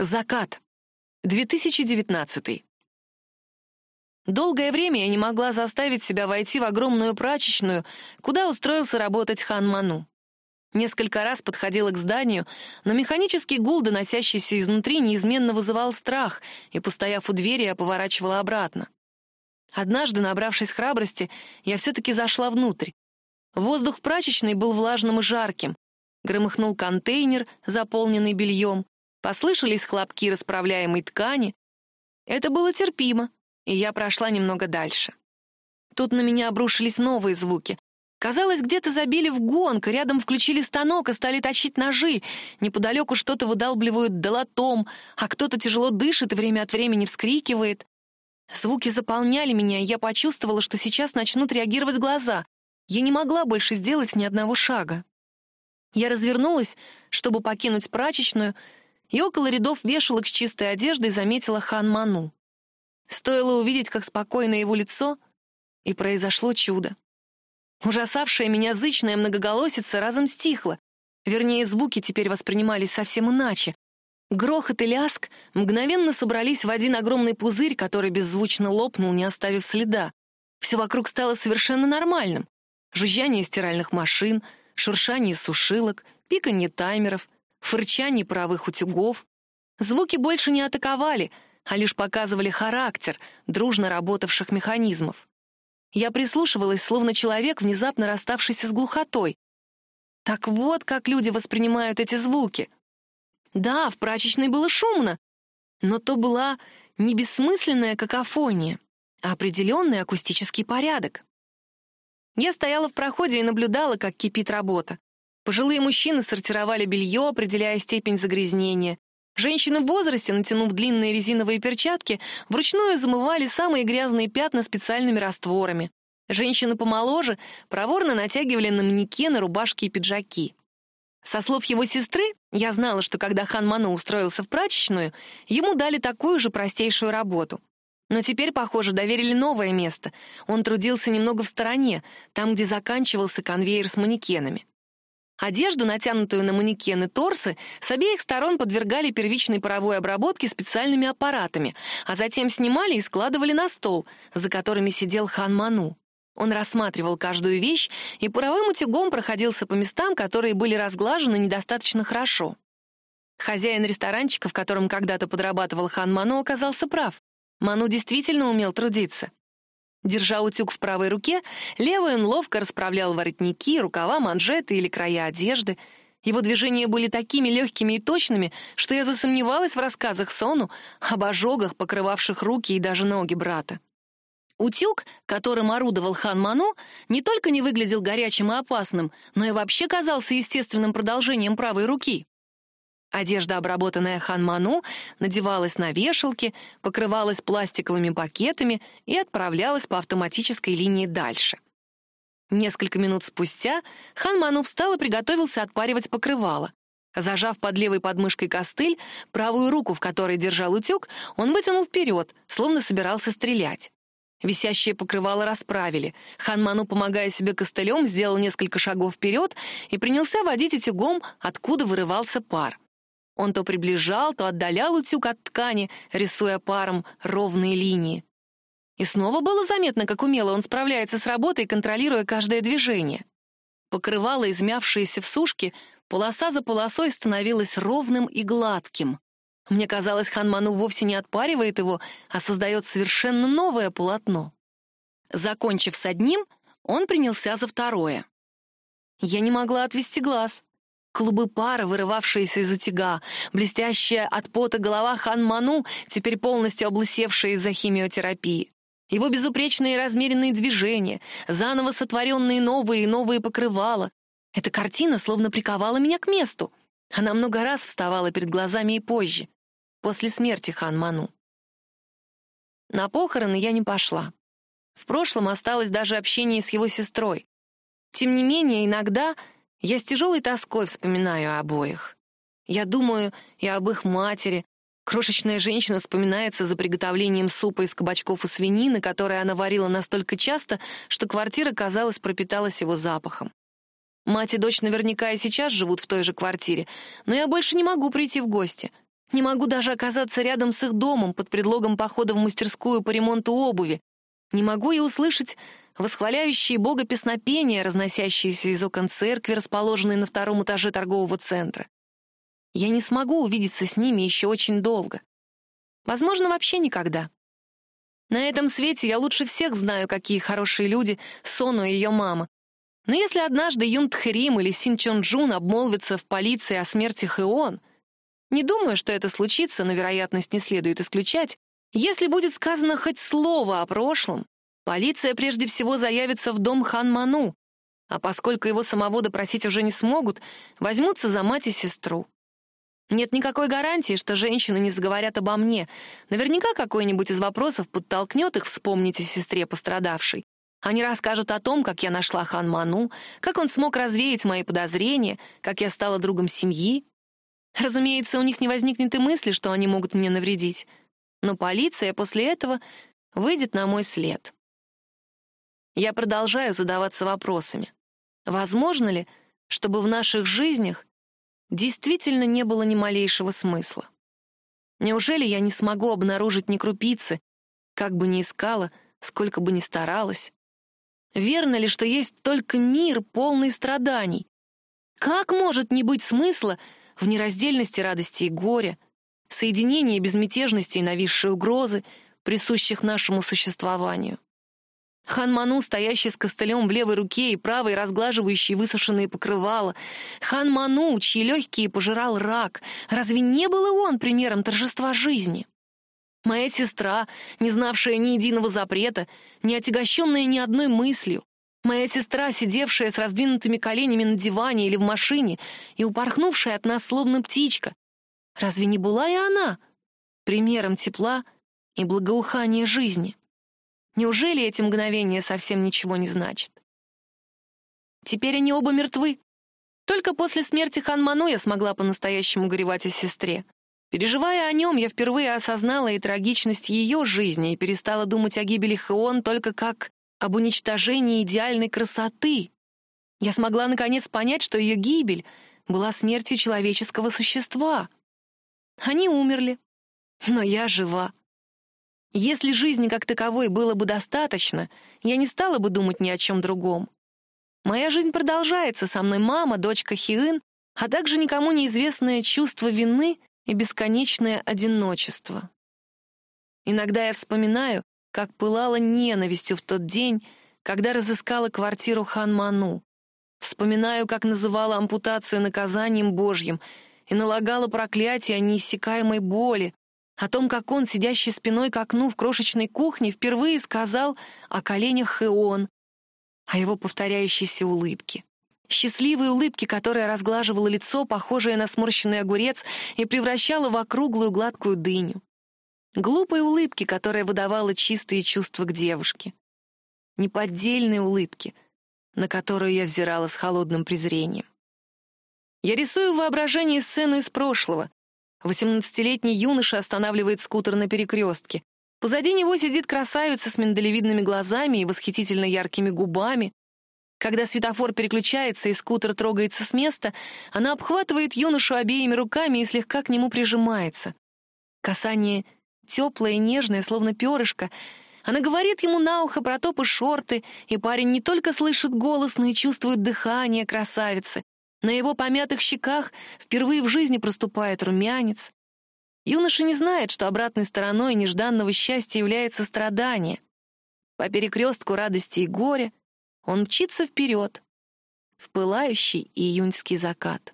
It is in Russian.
Закат. 2019. Долгое время я не могла заставить себя войти в огромную прачечную, куда устроился работать хан Ману. Несколько раз подходила к зданию, но механический гул, доносящийся изнутри, неизменно вызывал страх, и, постояв у двери, я поворачивала обратно. Однажды, набравшись храбрости, я все-таки зашла внутрь. Воздух в прачечной был влажным и жарким. Громыхнул контейнер, заполненный бельем. Послышались хлопки расправляемой ткани. Это было терпимо, и я прошла немного дальше. Тут на меня обрушились новые звуки. Казалось, где-то забили в гонг, рядом включили станок и стали точить ножи. Неподалеку что-то выдалбливают долотом, а кто-то тяжело дышит и время от времени вскрикивает. Звуки заполняли меня, и я почувствовала, что сейчас начнут реагировать глаза. Я не могла больше сделать ни одного шага. Я развернулась, чтобы покинуть прачечную, и около рядов вешалок с чистой одеждой заметила хан Ману. Стоило увидеть, как спокойно его лицо, и произошло чудо. Ужасавшая меня зычная многоголосица разом стихла. Вернее, звуки теперь воспринимались совсем иначе. Грохот и ляск мгновенно собрались в один огромный пузырь, который беззвучно лопнул, не оставив следа. Все вокруг стало совершенно нормальным. Жужжание стиральных машин, шуршание сушилок, пиканье таймеров, фырчание паровых утюгов. Звуки больше не атаковали, а лишь показывали характер дружно работавших механизмов. Я прислушивалась, словно человек, внезапно расставшийся с глухотой. Так вот, как люди воспринимают эти звуки. Да, в прачечной было шумно, но то была не бессмысленная какофония, а определенный акустический порядок. Я стояла в проходе и наблюдала, как кипит работа. Пожилые мужчины сортировали белье, определяя степень загрязнения. Женщины в возрасте, натянув длинные резиновые перчатки, вручную замывали самые грязные пятна специальными растворами. Женщины помоложе проворно натягивали на манекены рубашки и пиджаки. Со слов его сестры, я знала, что когда хан Ману устроился в прачечную, ему дали такую же простейшую работу. Но теперь, похоже, доверили новое место. Он трудился немного в стороне, там, где заканчивался конвейер с манекенами. Одежду, натянутую на манекены торсы, с обеих сторон подвергали первичной паровой обработке специальными аппаратами, а затем снимали и складывали на стол, за которыми сидел хан Ману. Он рассматривал каждую вещь и паровым утюгом проходился по местам, которые были разглажены недостаточно хорошо. Хозяин ресторанчика, в котором когда-то подрабатывал хан Ману, оказался прав. Ману действительно умел трудиться. Держа утюг в правой руке, левый он ловко расправлял воротники, рукава, манжеты или края одежды. Его движения были такими легкими и точными, что я засомневалась в рассказах Сону об ожогах, покрывавших руки и даже ноги брата. Утюг, которым орудовал хан Ману, не только не выглядел горячим и опасным, но и вообще казался естественным продолжением правой руки. Одежда, обработанная ханману, надевалась на вешалки, покрывалась пластиковыми пакетами и отправлялась по автоматической линии дальше. Несколько минут спустя ханману встал и приготовился отпаривать покрывало. Зажав под левой подмышкой костыль, правую руку, в которой держал утюг, он вытянул вперед, словно собирался стрелять. Висящее покрывало расправили. Ханману, помогая себе костылем, сделал несколько шагов вперед и принялся водить утюгом, откуда вырывался пар. Он то приближал, то отдалял утюг от ткани, рисуя паром ровные линии. И снова было заметно, как умело он справляется с работой, контролируя каждое движение. Покрывало, измявшееся в сушке, полоса за полосой становилось ровным и гладким. Мне казалось, Ханману вовсе не отпаривает его, а создает совершенно новое полотно. Закончив с одним, он принялся за второе. Я не могла отвести глаз. Клубы пара, вырывавшиеся из утюга, блестящая от пота голова Хан Ману, теперь полностью облысевшая из-за химиотерапии. Его безупречные размеренные движения, заново сотворенные новые и новые покрывала. Эта картина словно приковала меня к месту. Она много раз вставала перед глазами и позже, после смерти Хан Ману. На похороны я не пошла. В прошлом осталось даже общение с его сестрой. Тем не менее, иногда я с тяжелой тоской вспоминаю обоих. Я думаю и об их матери. Крошечная женщина вспоминается за приготовлением супа из кабачков и свинины, который она варила настолько часто, что квартира, казалось, пропиталась его запахом. Мать и дочь наверняка и сейчас живут в той же квартире, но я больше не могу прийти в гости. Не могу даже оказаться рядом с их домом под предлогом похода в мастерскую по ремонту обуви. Не могу и услышать восхваляющие Бога песнопения, разносящиеся из окон церкви, расположенной на втором этаже торгового центра. Я не смогу увидеться с ними еще очень долго. Возможно, вообще никогда. На этом свете я лучше всех знаю, какие хорошие люди Сону и ее мама. Но если однажды Юн Тхрим или Син Чон Джун обмолвятся в полиции о смерти Хэон, не думаю, что это случится, но вероятность не следует исключать, если будет сказано хоть слово о прошлом, полиция прежде всего заявится в дом Хан Ману, а поскольку его самого допросить уже не смогут, возьмутся за мать и сестру. Нет никакой гарантии, что женщины не заговорят обо мне. Наверняка какой-нибудь из вопросов подтолкнет их вспомнить о сестре пострадавшей. Они расскажут о том, как я нашла хан Ману, как он смог развеять мои подозрения, как я стала другом семьи. Разумеется, у них не возникнет и мысли, что они могут мне навредить. Но полиция после этого выйдет на мой след. Я продолжаю задаваться вопросами. Возможно ли, чтобы в наших жизнях действительно не было ни малейшего смысла. Неужели я не смогу обнаружить ни крупицы, как бы ни искала, сколько бы ни старалась? Верно ли, что есть только мир, полный страданий? Как может не быть смысла в нераздельности радости и горя, соединении безмятежности и нависшей угрозы, присущих нашему существованию? Хан Ману, стоящий с костылем в левой руке и правой разглаживающий высушенные покрывала. Хан Ману, чьи легкие пожирал рак. Разве не был и он примером торжества жизни? Моя сестра, не знавшая ни единого запрета, не отягощенная ни одной мыслью. Моя сестра, сидевшая с раздвинутыми коленями на диване или в машине и упорхнувшая от нас словно птичка. Разве не была и она примером тепла и благоухания жизни? Неужели эти мгновения совсем ничего не значат? Теперь они оба мертвы. Только после смерти Хан Ману я смогла по-настоящему горевать о сестре. Переживая о нем, я впервые осознала и трагичность ее жизни и перестала думать о гибели Хеон только как об уничтожении идеальной красоты. Я смогла наконец понять, что ее гибель была смертью человеческого существа. Они умерли, но я жива. Если жизни как таковой было бы достаточно, я не стала бы думать ни о чем другом. Моя жизнь продолжается, со мной мама, дочка Хиын, а также никому неизвестное чувство вины и бесконечное одиночество. Иногда я вспоминаю, как пылала ненавистью в тот день, когда разыскала квартиру Хан Ману. Вспоминаю, как называла ампутацию наказанием Божьим и налагала проклятие о неиссякаемой боли, о том, как он, сидящий спиной к окну в крошечной кухне, впервые сказал о коленях Хеон, о его повторяющейся улыбке. Счастливой улыбке, которая разглаживала лицо, похожее на сморщенный огурец, и превращала в округлую гладкую дыню. Глупой улыбки, которая выдавала чистые чувства к девушке. Неподдельной улыбки, на которую я взирала с холодным презрением. Я рисую в воображении сцену из прошлого, Восемнадцатилетний юноша останавливает скутер на перекрестке. Позади него сидит красавица с миндалевидными глазами и восхитительно яркими губами. Когда светофор переключается и скутер трогается с места, она обхватывает юношу обеими руками и слегка к нему прижимается. Касание теплое нежное, словно перышко. Она говорит ему на ухо про топы шорты, и парень не только слышит голос, но и чувствует дыхание красавицы. На его помятых щеках впервые в жизни проступает румянец. Юноша не знает, что обратной стороной нежданного счастья является страдание. По перекрестку радости и горя он мчится вперед, в пылающий июньский закат.